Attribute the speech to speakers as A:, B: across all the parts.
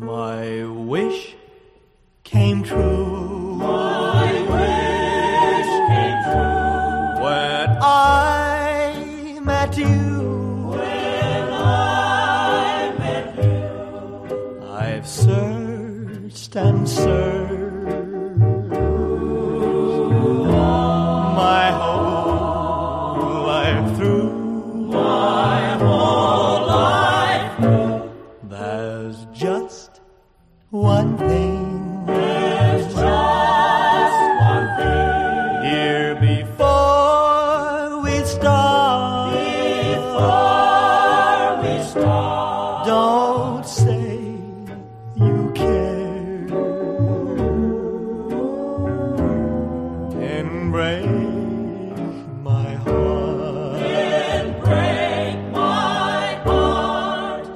A: My wish came true.
B: My wish came true
A: when I met you.
B: When I met you,
A: I've searched and searched my whole life through.
B: my whole life through.
A: There's just one thing
B: There's just one thing
A: here before we start.
B: before we start.
A: Don't say you care and break my heart
B: And break my heart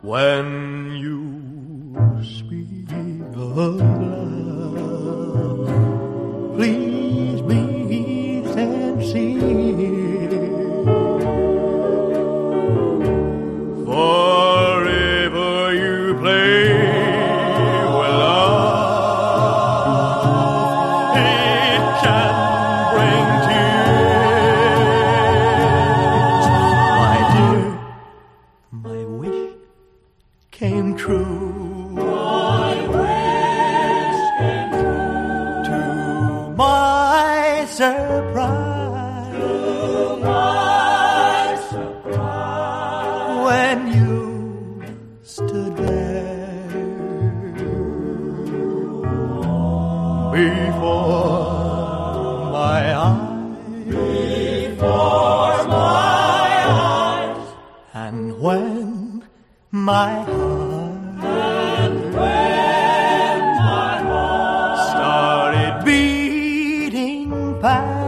A: when you speak of love. Please be sincere. Forever you play with love. It can bring tears. My dear, my wish came true.
B: surprise.
A: To my surprise. When you stood there before my eyes. Before my eyes. And when my past.